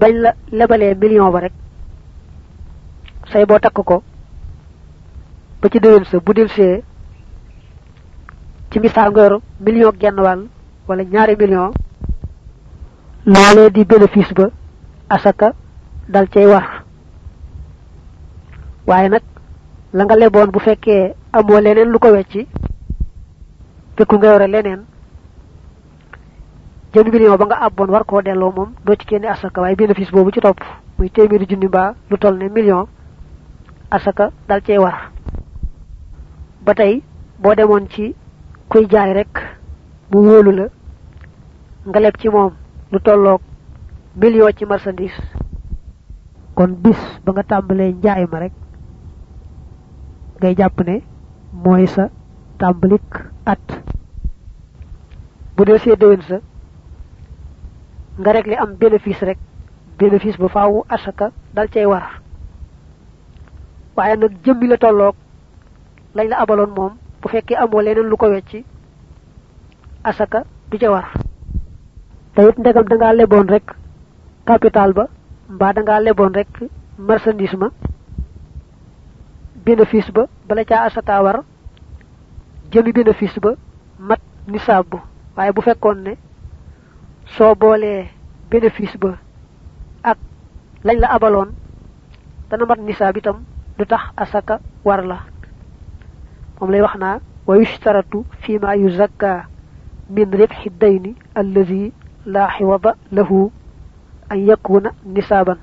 bañ la lebalee million ba rek say boo takk ko ba ci déwén sa bu delsee ci misaal nga million genn wàll wala ñaari million di bénéfice ba asaka dal cay war. Waaye nag la nga leboon bu fekkee amoo leneen lu ko wecci fekku nga leneen jëm million ba nga àbboon war koo delloo moom doo ci génne asaka. Waaye bénéfice boobu ci topp muy téeméeri junni mbaa lu toll ne million asaka dal cey war. Ba tey boo demoon ci kuy jaay rek mu wóolu la nga leb ci moom lu million ci marchandise. Kon bis ba nga tàmbalee njaay ma rek ngay jàpp sa at. Bu dee see sa nga li am bénéfice rek bénéfice ba faawu asaka dal cay war. Waaye nag jëmmi la tolloog lañ la abaloon moom bu fekkee amoo leneen lu ko wecci asaka du ca war. Te it ndegam da ngaa leboon rek capital ba mbaa da ngaa leboon rek marchandise ma bénéfice ba bala caa asaka war jëmi bénéfice ba mat nisaab bu waaye bu fekkoon soo boolee bénéfice ba ak lañ la abaloon dana mat nisaab itam du tax asaka war la. Moom lay wax naa wa yushtaratu fi ma yuzakka min ribxi dayni allazi la xiwada lahu an yakuna nisaaban.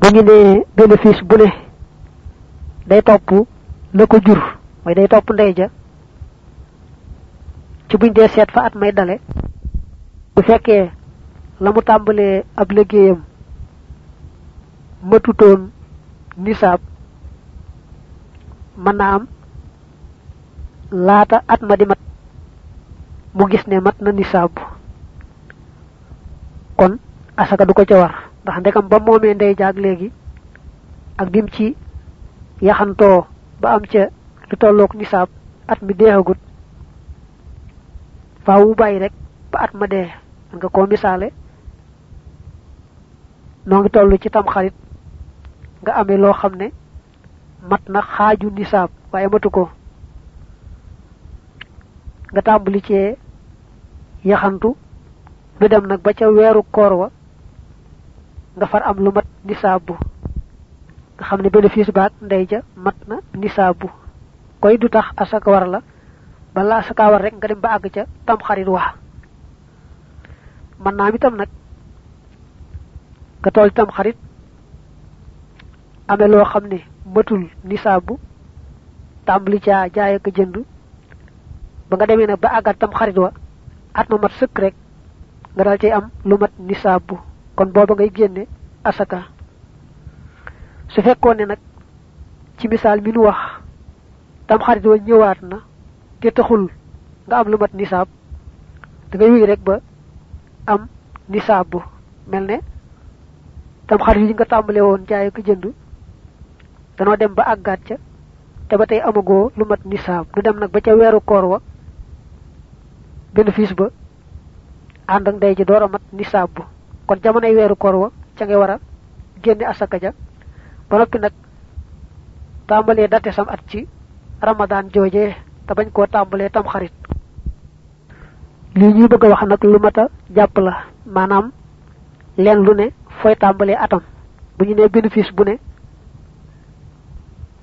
Bu ñu nee bénéfice bu ne day topp la ko jur mooy day topp ndey ja ci buñ dee seet fa at may dale bu fekkee la mu tàmbalee ab liggéeyam matutoon nisaab mën naa am at ma di mat mu gis ne mat na nisaab. Kon asaka du ko ca war ndax ndekam ba moomee ndey jaag léegi ak bim ci yaxantoo ba am ca lu tolloog nisaab at mi deexagut faawu bàyyi rek ba at ma dee nga koo misaale. Noo ngi toll ci tam xarit nga amee loo xam ne mat na xaaju nisaab waaye matu ko. Nga tàmbali cee yaxantu. Lu dem nag ba ca weeru koor wa. Nga far am lu mat nisaab bu nga xam ne bénéfice baag ndey ja mat na nisaab bu koy du tax asaka war la. Bala asaka war rek nga dem ba àgg ca tam xarit wax man naam itam nag nga tool tam xarit amee loo xam ne matul nisaabu tàmbali caa jaay ak jënd. ba nga demee nag ba àggat tam xarit wa at ma mat sëkk rek nga dal cay am lu mat nisaabu. kon booba ngay génne asaka. su fekkoon ne nag ci misaal mi wax tam xarit wa ñëwaat na te taxul nga am lu mat nisaab da ngay wéy rek ba am nisaab bu mel ne tam xarit yi nga tàmbale woon jaay ko jënd danoo dem ba àggaat ca te ba tey lu mat nisaab. Du dem nag ba ca weeru koor wa bénéfice ba ànd ak ndey ji door mat nisaab kon jamonoy weeru koor wa ca ngay war a génne asaka ja. Ba date sam at ci ramadan joojee te bañ koo tàmbalee tam xarit lii ñuy bëgg wax nag lu mat a jàpp la. Maanaam leen lu ne fooy tàmbalee atam. Bu ñu nee bénéfice bu ne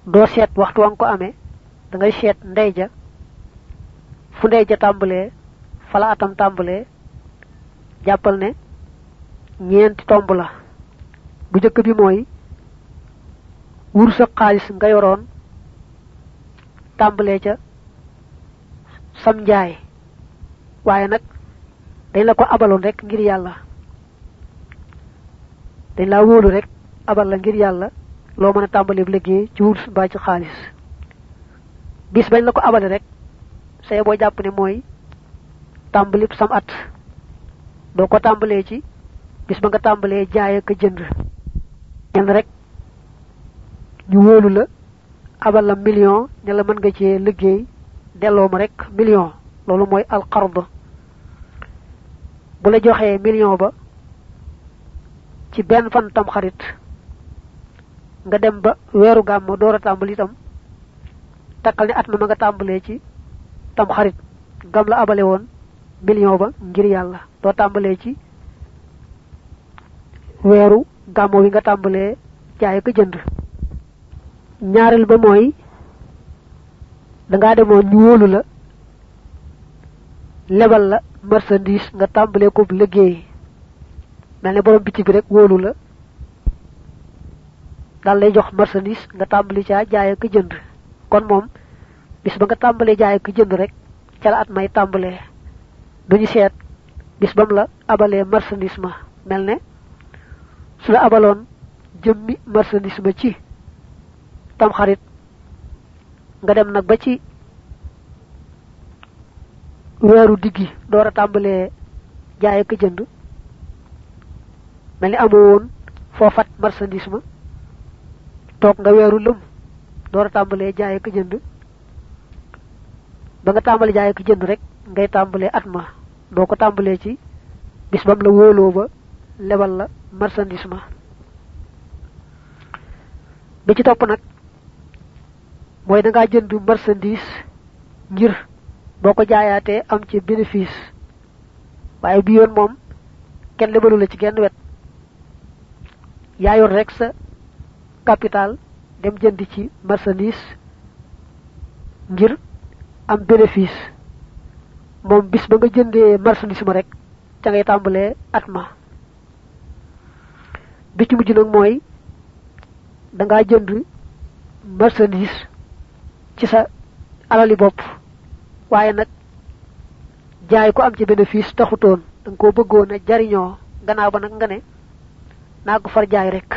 doo seet waxtu wa nga ko amee da ngay seet ndey ja fu ndey ja tàmbalee fala atam tàmbalee jàppal ne ñeenti tomb la. Bu njëkk bi mooy wur sa xaalis nga yoroon tàmbalee ca sam njaay waaye nag dañ la ko abaloon rek ngir yàlla. Dañ laa wóolu rek abal la ngir yàlla loo mën a tàmbali liggéey ci wurus mbaa ci xaalis. Bis bañ la ko abale rek say boo jàpp ne mooy tàmbali sam at. Doo ko tàmbalee ci bis ba nga tàmbalee jaay ak jënd. Ñen rek ñu wóolu la abal la million ne la mën nga cee liggéey delloo ma rek million. Loolu mooy alqard bu la joxee million ba ci benn fan tam xarit nga dem ba weeru gàmmo door a tàmbali itam takkal at ma nga tàmbalee ci tam xarit gam la abale woon million ba ngir yàlla. Doo tàmbalee ci weeru gàmmo wi nga tàmbalee jaay ko jënd. Ñaareel ba mooy da demoon ñu wóolu la lebal la marchandise nga tàmbalee ko liggéey. Mel ne borom bitig bi rek wóolu la. Dal lay jox marchandise nga tàmbali caa jaay ak jënd. Kon moom bis ba nga tàmbalee jaay ak jënd rek ca la at may tàmbalee duñu seet bis bam la abalee marchandise ma. Mel ne su la abaloon jëmmi marchandise ma ci tam xarit nga dem nag ba ci weeru diggi door a tàmbalee jaay ak jënd mel ni amoo woon fat marchandise ma toog nga weeru lëm door a tàmbalee jaay ak jënd. Ba nga tàmbali jaay ak jënd rek ngay tàmbalee at ma doo ko tàmbalee ci bis bam la wóoloo ba lebal la marchandise ma. Bi ci topp nag mooy da ngaa jënd marchandise ngir boo ko jaayaatee am ci bénéfice. Waaye bi yoon moom kenn lebalu la ci genn wet. Yaa yor rek sa capital dem jënd ci marchandise ngir am bénéfice. Moom bis ba nga jëndee marchandise ma rek ca ngay tàmbalee at ma. Bi ci mujj nag mooy da ngaa jënd marchandise ci sa alali bopp waaye nag jaay ko am ci bénéfice taxutoon. Da nga koo bëggoon a jariñoo. Gannaaw ba nag nga ne naa ko far jaay rek.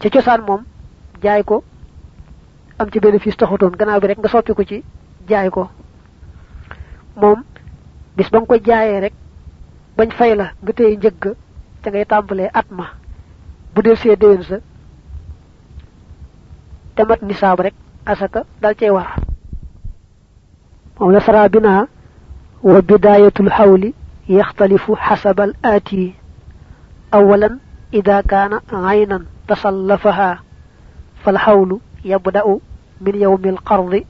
Ci cosaan moom jaay ko am ci bénéfice taxutoon. Gannaaw bi rek nga soppi ko ci jaay ko. Moom bis ba nga ko jaayee rek bañ fay la nga téye njëgg ca ngay tàmbalee at ma. Bu del see déwén sa te nisaab rek asaka dal cey war ونسرى بنا وبداية الحول يختلف حسب الآتي أولا إذا كان عينا تصلفها فالحول يبدأ من يوم القرض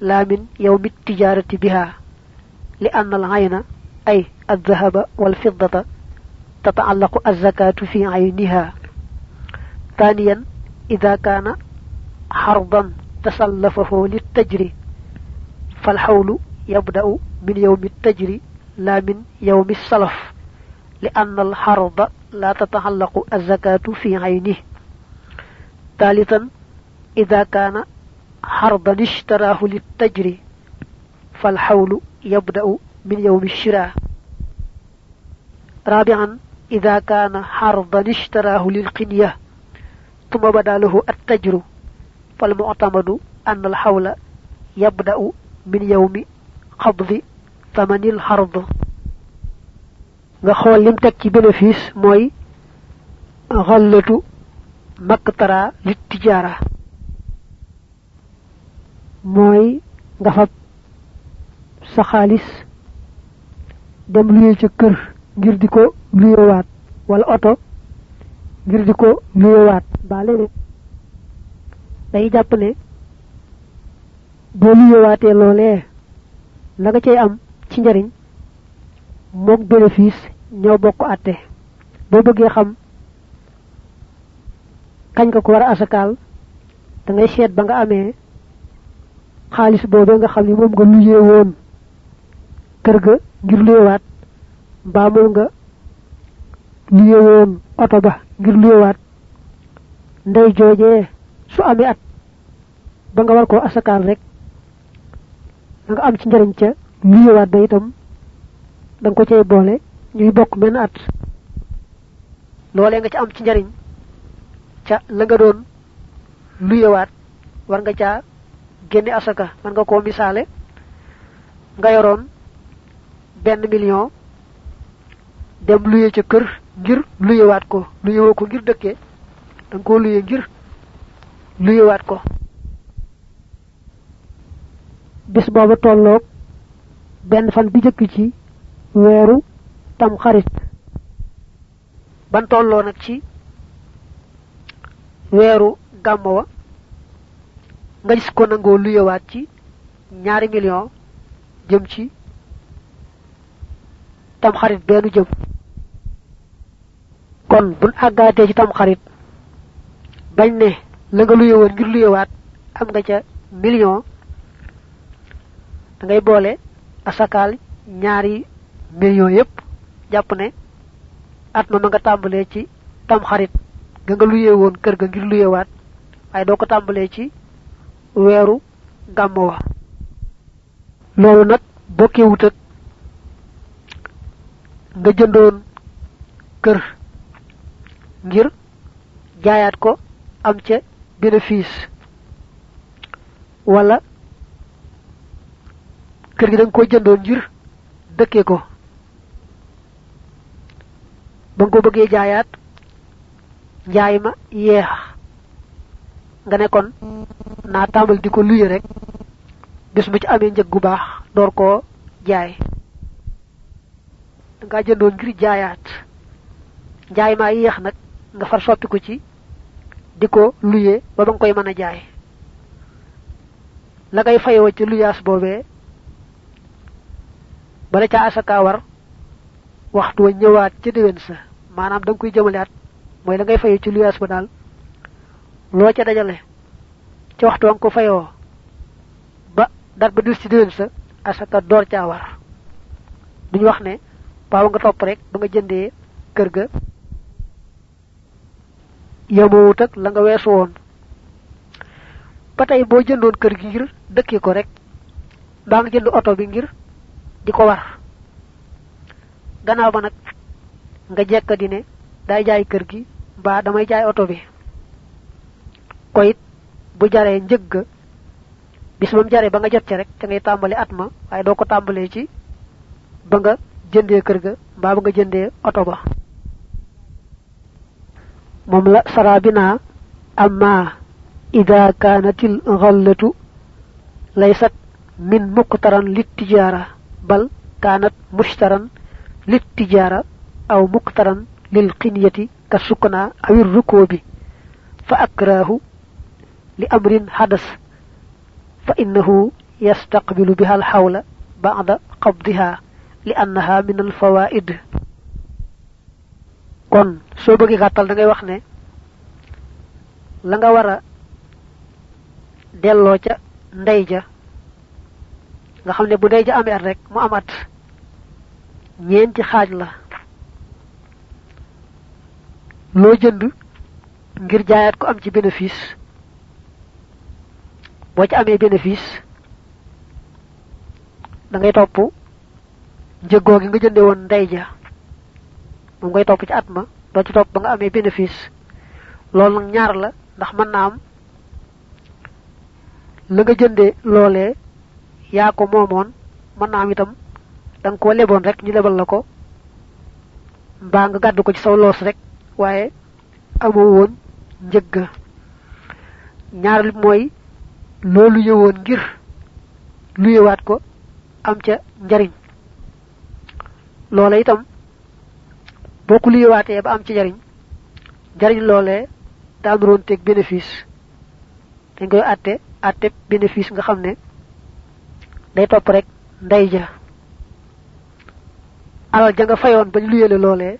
لا من يوم التجارة بها لأن العين أي الذهب والفضة تتعلق الزكاة في عينها. ثانيا إذا كان حرضا تصلفه للتجري. فالحول يبدأ من يوم التجري لا من يوم السلف لأن الحرض لا تتعلق الزكاة في عينه. ثالثا إذا كان حرضا اشتراه للتجري فالحول يبدأ من يوم الشراء. رابعا إذا كان حرضا اشتراه للقنية ثم بدا له التجر فالمعتمد أن الحول يبدأ من يوم قبض ثمن الحرض nga xol lim tek ci bénéfice moy ghallatu maktara lit tijara moy nga fa sa xaliss dem luyé ci kër ngir diko luyé waat wala auto ngir diko luyé waat ba lene day japp ne bo luyé waaté lolé la nga cey am ci njariñ mok bénéfice ñoo bokk atté bo bëggé xam kañ nga ko wara asakal da ngay seet ba nga amé xaalis boobee nga xam ni moom nga luyee woon kër ga ngir mbaa moom nga luyee woon oto ba ngir ndey joojee su amee at ba nga war koo asakaal rek nga am ci njariñ ca luyewaat ba itam da ko cay boole ñuy bokk benn at. Loolee nga ca am ci njariñ ca la nga doon luyewaat war nga caa génne asaka man nga koo misaale. Nga yoroon benn million dem luye ca kër ngir luyewaat ko. Luyewoo ko ngir dëkkee da nga koo luye ngir luyewaat ko bis booba tolloog benn fan bi jëkk ci weeru tam xarit ban tolloo nag ci weeru gàmmo wa nga gis ko nangoo luyewaat ci ñaari million jëm ci tam xarit benn jëm. Kon buñ àggaatee ci tam xarit bañ ne la nga luye woon ngir luyewaat am nga ca million da ngay boole asakal ñaari million yépp jàpp ne at ma ma nga tàmbalee ci tam xarit ga nga luye woon kër ga ngir luyewaat waaye doo ko tàmbalee ci weeru gàmmo wa. Loolu nag bokkewut ak nga jëndoon kër ngir jaayaat ko am ca bénéfice wala kër gi da nga ko jëndoon ngir dëkkee ko. Ba nga ko bëggee jaayaat njaay ma yeex. Nga ne kon naa tàmbal di ko luye rek. Bis bu ci amee njëg gu baax door koo jaay. Da ngaa jëndoon ngir jaayaat. Njaay maa yeex nag nga far soppi ko ci di ko luye ba ba nga koy mën a jaay. La ngay ci luyaas boobee bala ca asaka war waxtu wa ñëwaat ca déwén sa maanaam da nga koy jëmaleat mooy la ngay fayoo ci luyaas ba daal loo ca dajale ci waxtu ko fayoo ba dat ba dul ci déwén sa asaka door caa war. Duñu wax ne baaw nga topp rek ba nga jëndee kër ga yamowut ak la nga weesu woon. Ba tey boo jëndoon kër gi ngir dëkkee ko rek daa nga jënd oto bi ngir di ko war gannaaw ba nag nga jekk di ne day jaay kër gi mbaa damay jaay oto bi. Koyit bu jaree njëgg bis bam jaree ba nga jot ca rek te ngay tàmbali at ma waaye doo ko tàmbalee ci ba nga jëndee kër ga mbaa ba nga jëndee oto ba. Moom la sarabina amma ida kanatil ghallatu laysat min muqtaran littijara bal بل كانت مشترا للتجارة أو مقترا للقنية كالسكنة أو الركوب. فأكراه لأمر حدث فإنه يستقبل بها الحول بعد قبضها لأنها من الفوائد. kon soo bëggee gàttal da ngay wax ne la nga war a delloo ca ndey ja nga xam ne bu ndey ja amee at rek mu am at. ñeenti xaaj la. loo jënd ngir jaayaat ko am ci bénéfice. boo ci amee bénéfice da ngay topp njëggoo gi nga jënde woon ndey ja. moom ngay topp ci at ma doo ci topp ba nga amee bénéfice. loolu ñaar la ndax mën naa am la nga jënde loolee yaa ko moomoon mën naa am itam da nga koo leboon rek ñu lebal la ko mbaa nga gàddu ko ci saw loos rek waaye amoo woon njëgga ñaar mooy loolu yëwoon ngir luyewaat ko am ca njariñ. Loola itam ko luyewaatee ba am ci njariñ njariñ loolee daa nuroon teg bénéfice. Dañ koy àtte àtte bénéfice nga xam ne day topp rek ndey ja alal ja nga fayoon bañ luyele loolee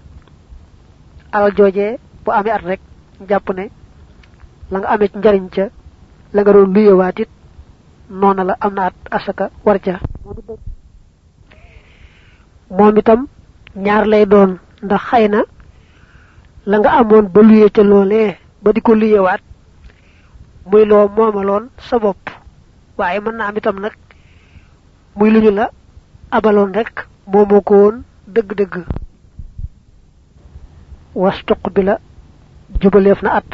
alal joojee bu amee at rek jàpp ne la nga amee ci njariñ ca la nga doon luyewaat it noona la am na at asaka war ca. Moom itam ñaar lay doon ndax xëy na la nga amoon ba luye ca loolee ba di ko luyewaat muy loo moomaloon sa bopp. Waaye mën na am itam nag muy lu ñu la abaloon rek moomoo ko woon dëgg-dëgg. Wastuq bi la jubaleef na at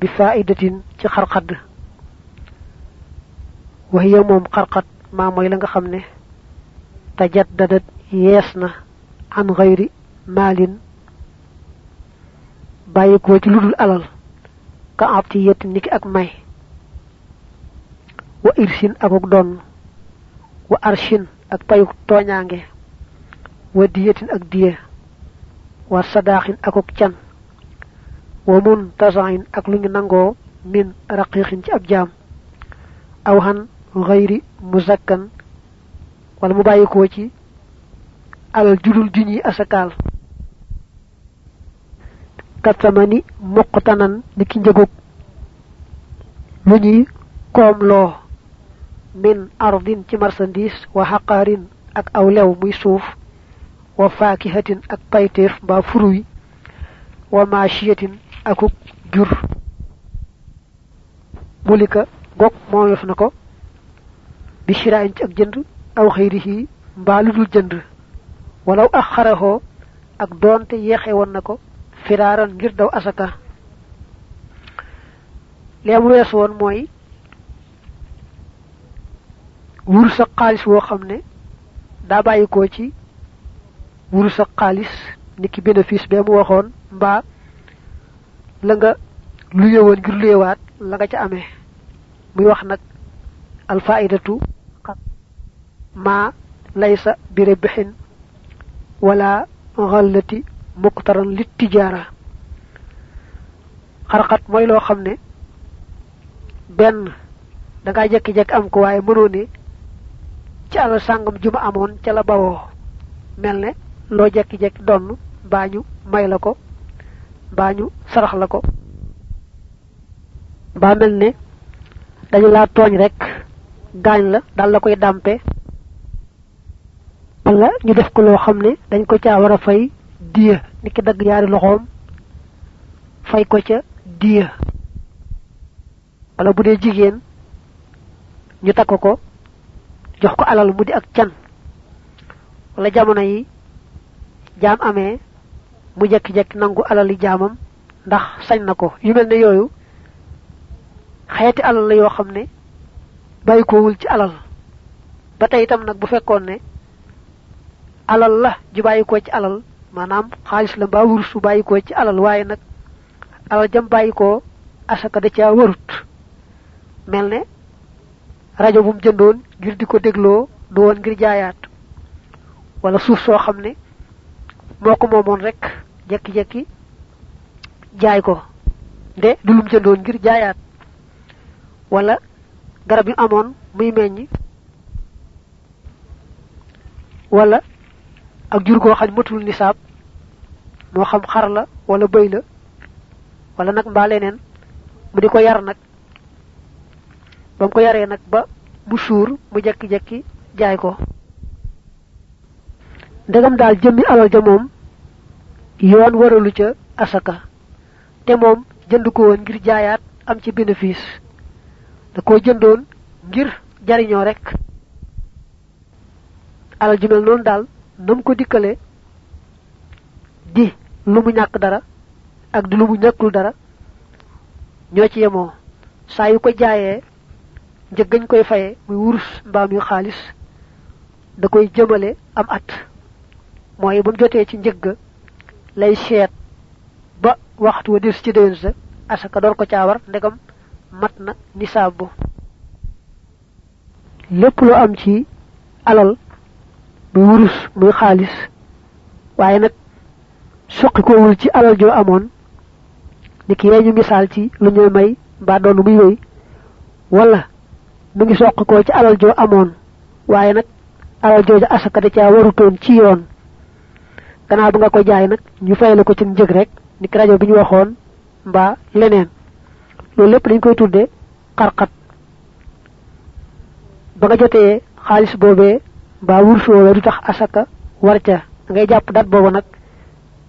bi faidatin ci xarxad. Waxiya moom xarxat maa mooy la nga xam ne tajaddadat yees na an xayri maalin. Bàyyi ko ci ludul alal ka abti yett niki ak may. Wa irsin wa arshin ak payuk tooñaange wa diyetin ak diye wa sadaaxin akuk can wa mun ak lu ñu nangoo min raqiqin ci ab jaam aw han ghayri muzakkan wala mu bàyyikoo ci alal judul juñi asakal katamani muqtanan niki njëgug lu ñuy koom loo furuy wa maashiyatin akuk jur mulika gog moomef na ko bi shiraayin ci ak jënd aw xëyrihi mbaa lu dul jënd walaw axaraho ak doonte yeexe woon na ko firaaran ngir daw asaka leem wees woon mooy wur sa xaalis woo xam ne daa bàyyikoo ci wuru sa xaalis niki bénéfice bee mu waxoon mbaa la nga luye woon ngir luyewaat la nga ca amee. Muy wax nag alfaidatu ma laysa bi rebixin wala xallati muktaran lit tijaara. Xarxat mooy loo xam ne benn da ngaa jekki-jekki am ko waaye mënoo ne ci alal sàngam juma amoon ca la bawoo. Mel ne loo jekki-jekki donn mbaañu may la ko mbaañu sarax la ko. Mbaa mel ne dañu laa tooñ rek gaañ la dal la koy dàmpe. Wala ñu def ko loo xam ne dañ ko caa war a fay diya ni ki dagg yaari loxoom fay ko ca diya. Wala bu ñu takk ko jox ko alal mu di ak can. Wala jamono yi jaam amee mu jekki-jekki nangu alali jaamam ndax sañ na ko. Yu mel xeeti alal la yoo xam ne bàyyikoowul ci alal. Ba tey itam nag bu fekkoon ne alal la ju bàyyikoo ci alal maanaam xaalis la ci alal waaye nag alal jam bàyyikoo asaka da caa warut. Mel ne rajo bu mu jëndoon ngir di ko dégloo du woon ngir jaayaat. Wala suuf soo xam ne moo ko moomoon rek jekki-jekki jaay ko. Nde du lum jëndoon ngir jaayaat. Wala garab yu amoon muy meññ. Wala ak jur goo xam matul nisaab. Moo xam xar la wala bëy la. Wala nag mbaa leneen. Mu di yar nag ba mu ko yaree nag ba mu suur mu jekki-jekki jaay ko. Ndegam daal jëmmi alal ja moom yoon waralu ca asaka. Te moom jënd ko woon ngir jaayaat am ci bénéfice. Da koo jëndoon ngir jariñoo rek. Alal ju mel noonu daal nam ko dikkale di lu mu ñàkk dara ak di lu mu ñàkkul dara ñoo ci yemoo. Saa ko jaayee njëggañ koy faye muy wurus mbaam yu xaalis da koy jëmale am at. Mooy ba mu ci njëgg lay seet ba waxtu wa des ci déwén sa asaka door ko caawar ndegam mat na nisaab bu lépp lu am ci alal muy wurus muy xaalis waaye suqi koowul ci alal joo amoon ni ki yee ñu misaal ci lu ñuy may mbaa doon muy wala mu ngi soqi koo ci alal joo amoon. Waaye nag alal jooju asaka da caa warutoon ci yoon. Gannaaw ba nga ko jaay nag ñu fayale ko ci njëg rek ni rajo bi ñu waxoon mbaa leneen. Loolu lépp dañ koy tudde xarxat. Ba nga jotee xaalis boobee mbaa wursu woowee du tax asaka war ca. Ngay jàpp dat boobu nag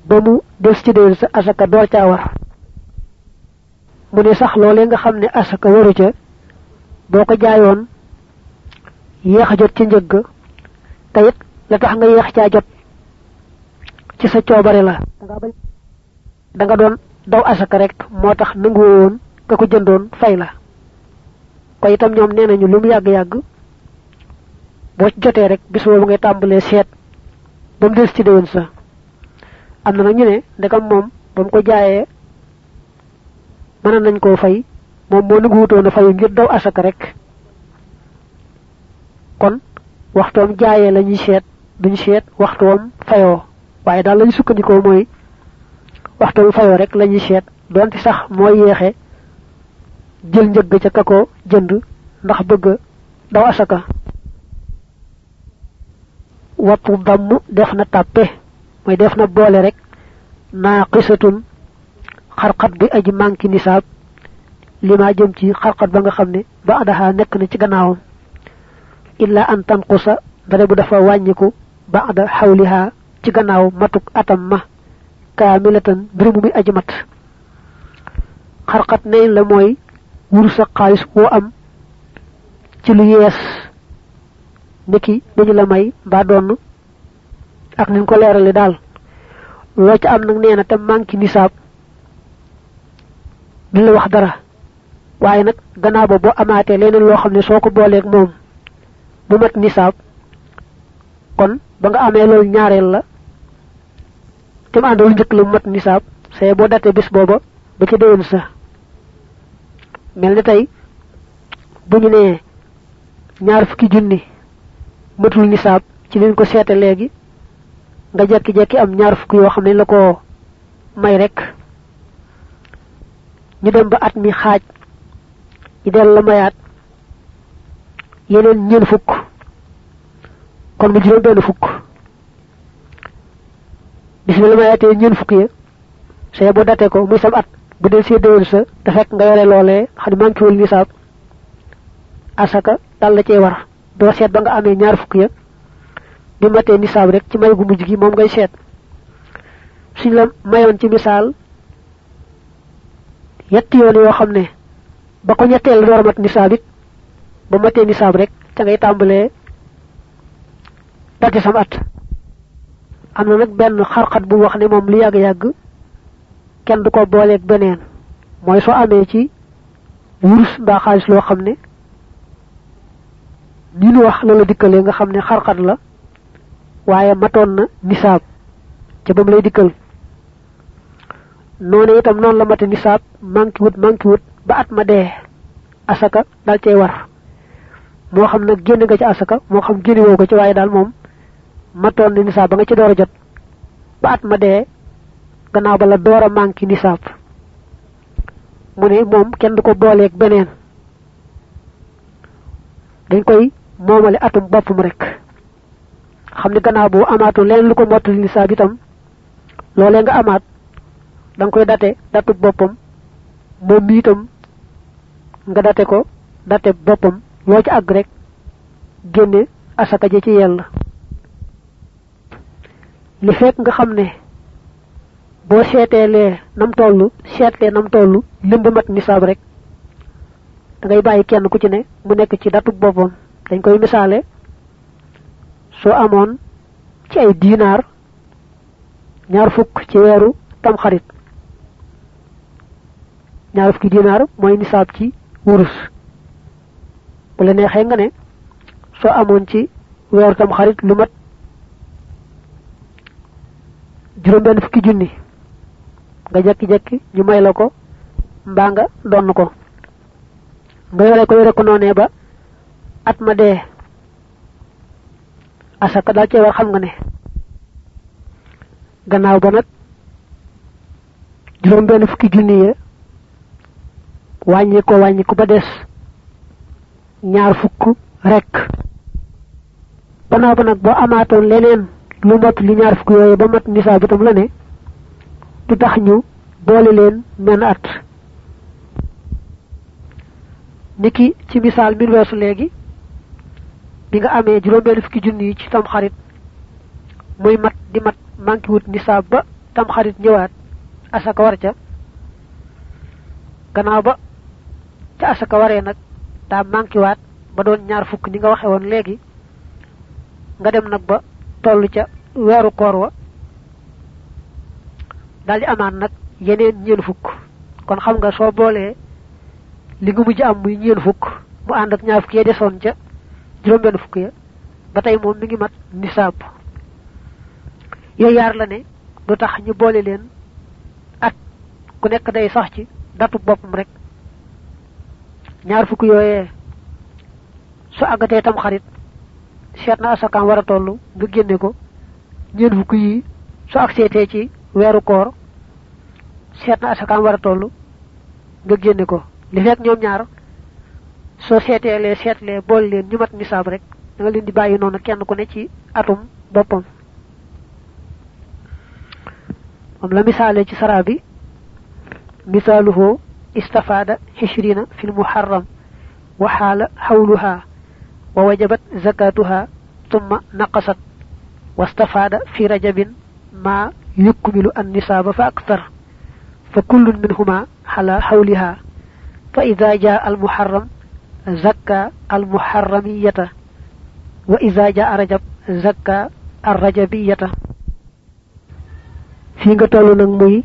ba mu des ci déwén sa asaka door caa war. Mu ne sax loolee nga xam ne asaka waru ca boo ko jaayoon yéex a jot ci njëgg te it la tax nga yéex caa jot ci sa coobare la. Da nga doon daw asaka rek moo tax nangu woon ka ko jëndoon fay la. Ko itam ñoom nee nañu lu mu yàgg-yàgg boo ci jotee rek bis boobu ngay tàmbalee seet ba mu des ci déwén sa. Am na nag ñu ne ndegam moom ba mu ko jaayee mën nañ koo fay moom moo nangu wutoon a fayu ngir daw asaka rek. Kon waxtoom jaayee la ñuy seet duñ seet waxtoom fayoo. Waaye daal lañu sukkandikoo mooy waxtu bu fayoo rek lañuy seet donte sax mooy yeexe jël njëgg ca kako jënd ndax bëgg daw asaka. Wattu damm def na tàppe mooy def na boole rek naa xisatun bi aji lima jëm ci xarxat ba nga xam ne ba adaha nekk na ci gannaawam. illa an tanqusa dara bu dafa wàññiku ba ada xawliha ci gannaaw matuk atam ma kaamilatan mbir mu muy aji mat. xarxat nañ la mooy wuru sa xaalis woo am ci lu yees. niki dañu la may mbaa donn ak niñ ko leerale daal. loo ca am nag nee te manki nisaab. du wax dara waaye nag gannaaw ba boo amaatee leneen loo xam ne soo ko booleeg moom mat nisaab kon ba nga amee loolu ñaareel la te mu àndal njëkk la mat nisaab say boo datee bis booba ba ci déwén sa. Mel ni tey bu ñu nee ñaar fukki junni matul nisaab ci liñ ko seete léegi nga jekki-jekki am ñaar fukki yoo xam ne la ko may rek ñu dem ba at mi xaaj ñu del la mayaat. Yeneen ñeen fukk. Kon mu juróom benn fukk. Bis bi la mayaatee ñeen fukk ya say bu date ko muy sam at bu del see déwén sa te fekk nga yore loolee xam ne manqué wul nisaab asaka dal la cee war. Doo seet ba nga amee ñaar fukk ya bi matee nisaab rek ci may gu mujj gi moom ngay seet. Suñ la mayoon ci misaal yetti yoon yoo xam ne ba ko ñetteel door mat nisaab ba matee nisaab rek ca ngay tàmbalee dati sam at am na nag benn xarxat bu wax ne moom lu yàgg-yàgg kenn du ko booleeg beneen. Mooy soo amee ci wurus mbaa xaalis loo xam ne ni nu wax loola dikkalee nga xam ne xarxat la waaye matoon na nisaab ca bam lay dikkal. Noonu itam noonu la mate nisaab manki wut manki wut ba at ma dee asaka dal cay war. Moo xam nag génn nga ci asaka moo xam génn woo ko ci waaye daal moom matoon na nisaab ba nga ci door a jot. Ba at ma dee gannaaw ba la door a manki nisaab. Mu ne moom kenn du ko booleeg beneen. Dañ koy moomale atum boppam rek. Xam ne gannaaw boo amaatu leen lu ko mottali nisaab itam loolee nga amaat da nga koy date datu boppam. Moom mi nga date ko date boppam loo ci àgg rek génne asaka ji ci yell li fekk nga xam ne boo seeteelee nam toll seetlee nam toll lim bu mat nisaab rek da ngay bàyyi kenn ku ci ne mu nekk ci datu boppam. Dañ koy misaale soo amoon ci ay diinaar ñaar fukk ci weeru tamxarit. Ñaar fukki diinaar mooy nisaab ci wurus. Bu la neexee nga ne soo amoon ci weeru tamxarit lu mat juróom benn fukki junni nga jekki-jekki ñu may la ko mbaa nga donn ko. Nga yore ko yore ko noonee ba at ma dee asaka daal cee war xam nga ne. Gannaaw ba nag juróom benn fukki junni ya wàññi ko wàññi ko ba des ñaar fukk rek gannaaw ba nag boo amaatoon leneen lu mot li ñaar fukk yooyu ba mat nisaa bi tam la ne du tax ñu boole leen menn at. Niki ci misaal min weesu léegi bi nga amee juróom benn fukki junni ci tam xarit muy mat di mat manki wut nisaab ba tam xarit ñëwaat asaka war ca ca asaka waree nag daa manki waat ba doon ñaar fukk ni nga waxe woon léegi nga dem nag ba toll ca weeru koor wa daldi amaat nag yeneen ñeen fukk. Kon xam nga soo boolee li nga mujj am muy ñeen fukk mu ànd ak ñaar fukk ya desoon ca juróom benn fukk ya ba tey moom mi ngi mat nisaab yooyu yaar la ne du tax ñu boole leen at ku nekk day sax ci datu boppam rek ñaar fukk yooyee su àggatee tam xarit seet na asakaam war a toll nga génne ko ñeen fukk yi su ak seetee ci weeru koor seet na asakaam war a toll nga génne ko. Li fekk ñoom ñaar soo seeteelee seetlee bool leen ñu mat nisaab rek da nga leen di bàyyi noonu kenn ku ne ci atum boppam. Moom la misaale ci bi fi lmuharram wa xaala xawluha wa wajabat zakatuha ثم نقصت واستفاد في رجب ما يكمل النساب فأكثر فكل منهما على حولها فإذا جاء المحرم زكى المحرمية وإذا جاء رجب زكى الرجبية. في nga tollu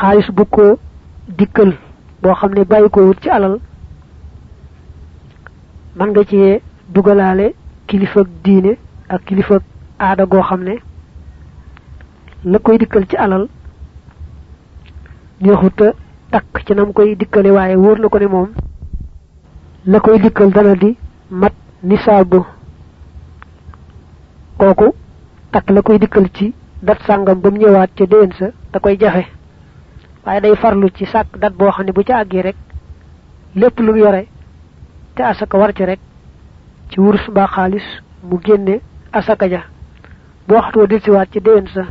xaalis bu ko dikkal boo xam ne bàyyi ko wut ci alal man nga ci dugalaale kilifa diine ak kilifa aada goo xam ne la koy dikkal ci alal neexuta takk ci nam koy dikkale waaye wóor na ko ne moom la koy dikkal dana di mat nisaabu. Kooku takk la koy dikkal ci dat sàngam ba mu ñëwaat ca déwén sa da koy waaye day farlu ci sàkk dat boo xam ne bu ca àggee rek lépp lu yore te asaka war ci rek ci wurus mbaa xaalis mu génne asaka ja. Bu waxtu wa delsiwaat ci déwén sa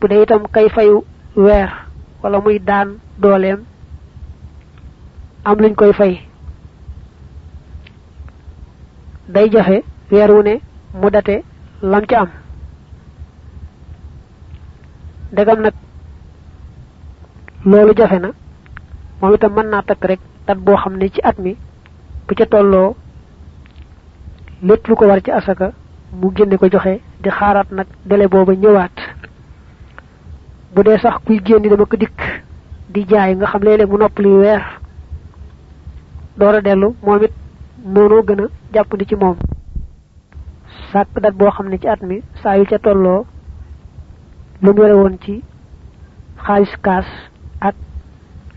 bu dee itam kay fayu weer wala muy daan dooleem am luñ koy fay. Day jafe weer wu ne mu date lam ci am. Ndegam nag loolu jafe na. Moom itam mën naa takk rek dat boo xam ne ci at mi bu ca tolloo lépp lu ko war ci asaka mu génne ko joxe di xaaraat nag délai booba ñëwaat. Bu dee sax kuy génn dama ko dikk di jaay nga xam léeg-léeg mu noppali weer door a dellu moom it noonoo gën a jàppandi ci moom. Sàkk dat boo xam ne ci at mi saa yu ca tolloo lu mu yore woon ci xaalis kaas ak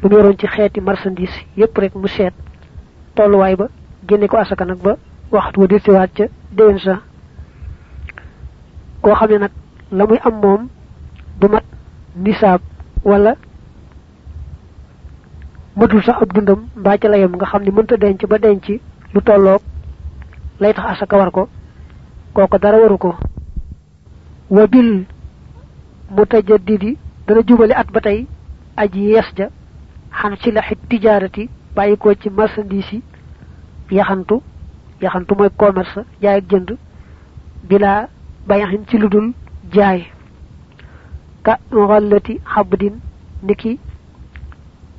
lu mu yoroon ci xeeti marchandise yépp rek mu seet tolluwaay ba génne ko asaka nag ba waxtu wa dirtiwaat ca déwén sa. Koo xam ne nag la muy am moom du mat nisaab wala matul sax ab dundam mbaa ca layam nga xam ne mënta denc ba denc lu tolloog lay tax asaka war ko kooko dara waru ko. Wa bil mutajaddidi dana jubale at ba aji yees xan ci la xit tijaarati bàyyi ko ci marchandise yi yaxantu yaxantu mooy commerce jaay ak jënd bila bayaxin ci ludul jaay. Ka ngallati xabdin niki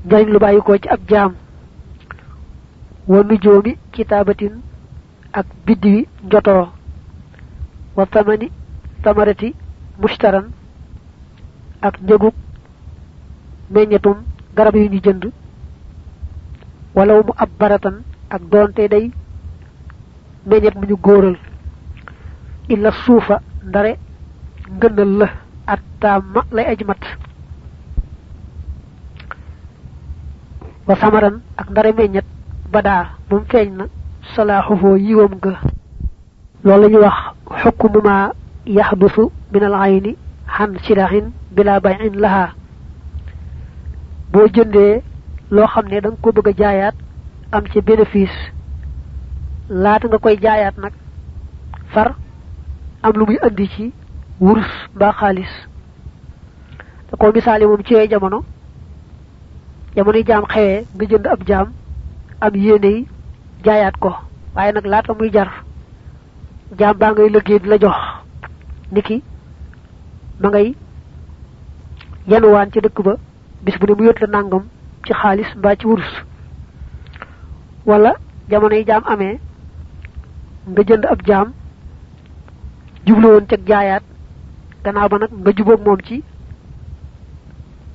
njariñ lu bàyyi ko ci ab jaam. Wa nujoomi kitaabatin ak biddiwi njotoo. Wa tamani tamarati mushtaran ak njëgug meññetum garab yu ñu jënd walaw mu ab baratan ak doonte day meññet mu ñu góoral. Illa suufa ndare ngënal la at taama lay aji mat. Wa samaran ak ndare meññet badaa moom feeñ na yiwam ga. Loolu la ñuy wax xukmu ma yaxdusu min al ayni xan sirahin bila bayin laha boo jëndee loo xam ne da nga ko bëgg a jaayaat am ci bénéfice. Laata nga koy jaayaat nag far am lu muy andi ci wurus mbaa xaalis. Da ko misaale moom ci jamono jamono jaam xewee nga jënd ab jaam am yéene yi jaayaat ko. Waaye nag laata muy jar jaam baa ngay la jox. Niki ma ngay yanuwaan ci dëkk ba bis bu ne mu yót la nangam ci xaalis mbaa ci wurus. Wala jamono yi jaam amee nga jënd ab jaam jublu woon cag jaayaat gannaaw ba nag nga jubóog moom ci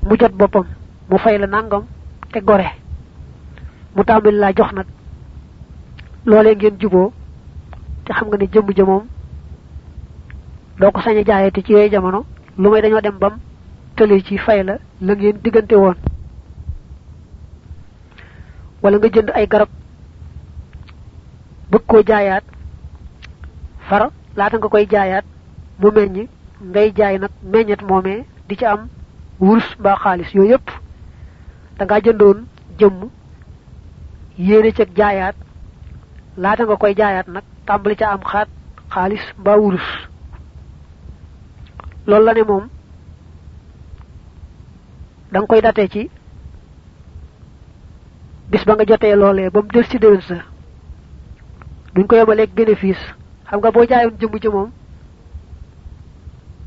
mu jot boppam mu fay la nangam te gore. Mu tàmbali laa jox nag. Loolee ngeen juboo te xam nga ne doo ko ci yooyu jamono lu may dem bam tële ci fay la la ngeen diggante woon. Wala nga jënd ay garab bëgg koo jaayaat far laata nga koy jaayaat mu meññ ngay jaay nag meññet moomee di ci am wurs mbaa xaalis yooyu yépp da ngaa jëndoon jëmm yéene ca jaayaat laata nga koy jaayaat nag tàmbali ca am xaat xaalis mbaa wurus. Loolu la ne moom da nga koy datee ci. Bis ba nga jotee loolee ba mu del ci déwén sa. Duñ ko yemaleeg bénéfice. Xam nga boo jaayoon jëmm ci moom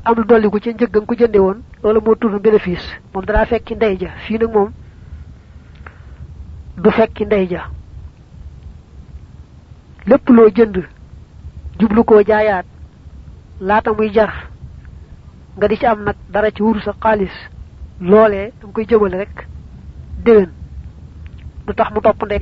am lu dolliku ci njëg nga ko jënde woon loolu moo tudd bénéfice. Moom dara fekki ndey ja. Fii nag moom du fekki ndey ja. Lépp loo jënd jublu koo jaayaat laata muy jar nga di ci am nag dara ci wuru sa loolee danga koy jëmale rek. Déwén du tax mu topp ndey